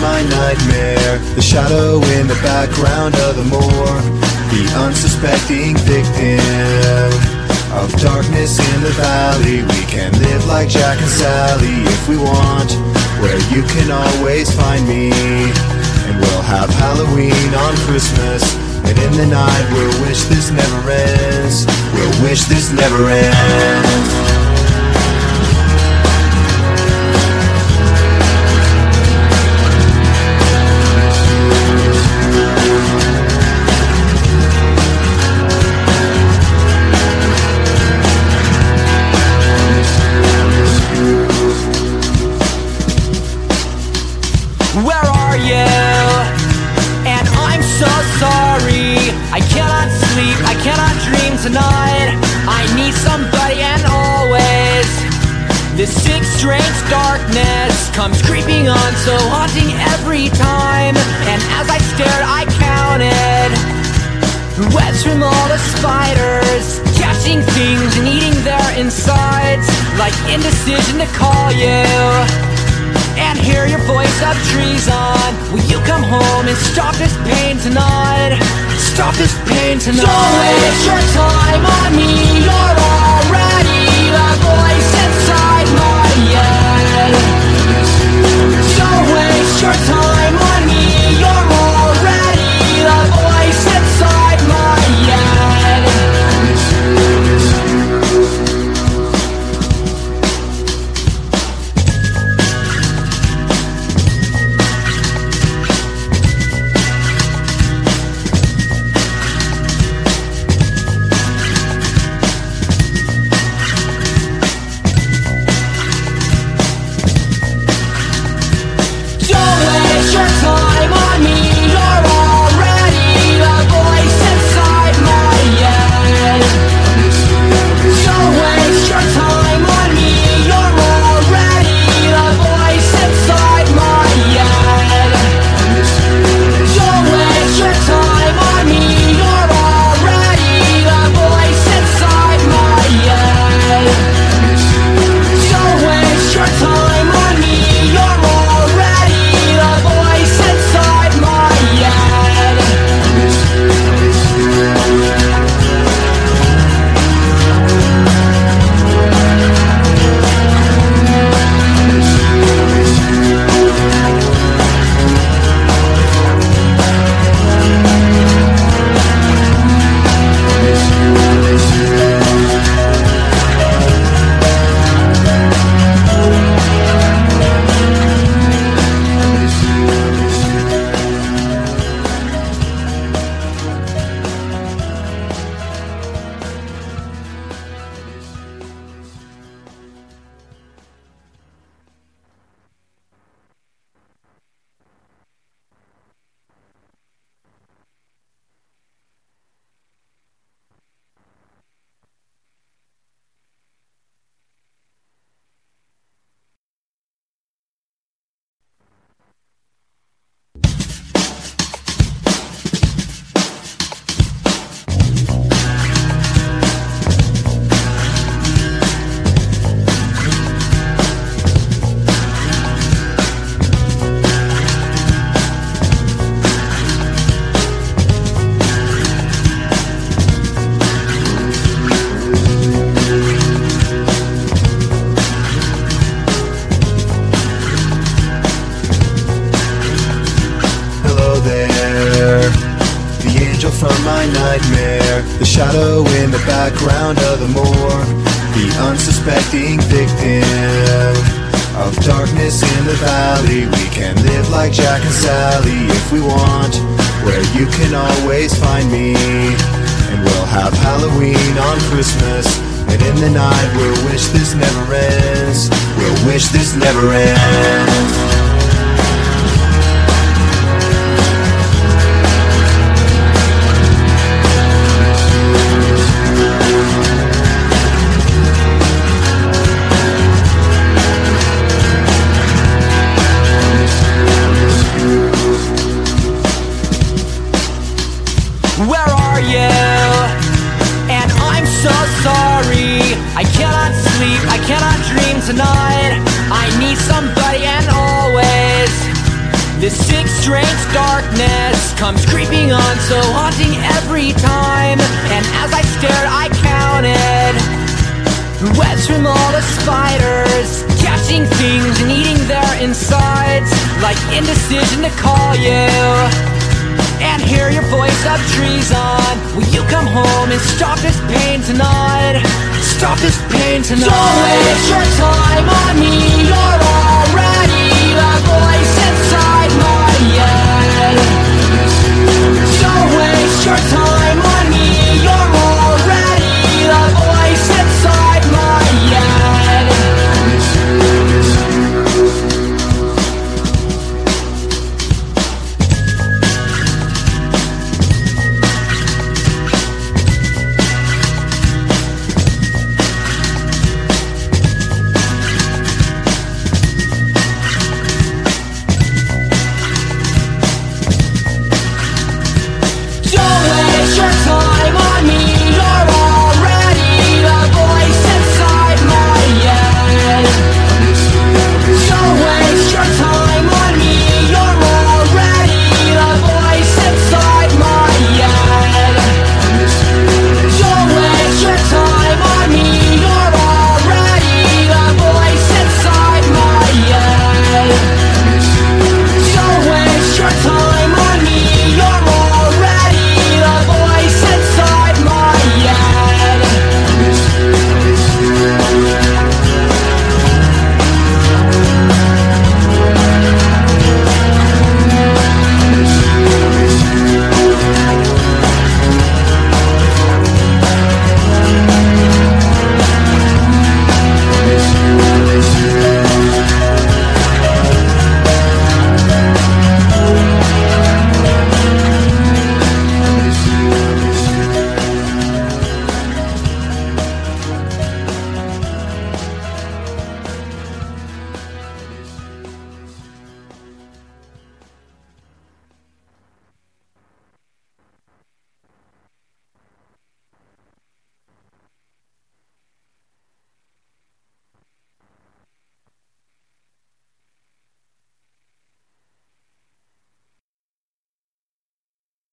my nightmare, the shadow in the background of the moor, the unsuspecting victim of darkness in the valley. We can live like Jack and Sally if we want, where you can always find me. And we'll have Halloween on Christmas. And in the night we'll wish this never ends. We'll wish this never ends. I cannot dream tonight. I need somebody and always. This sick, strange darkness comes creeping on, so haunting every time. And as I stared, I counted webs from all the spiders, catching things and eating their insides, like indecision to call you and hear your voice of treason. Will you come home and stop this pain tonight? Stop this pain tonight. Don't waste your time on me. You're already my nightmare, the shadow in the background of the moor, the unsuspecting victim of darkness in the valley. We can live like Jack and Sally if we want, where you can always find me. And we'll have Halloween on Christmas, and in the night we'll wish this never ends. We'll wish this never ends. Strange darkness comes creeping on, so haunting every time. And as I stared, I counted webs from all the spiders, catching things and eating their insides, like indecision to call you. And hear your voice of treason. Will you come home and stop this pain tonight? Stop this pain tonight. Don't waste your time on me.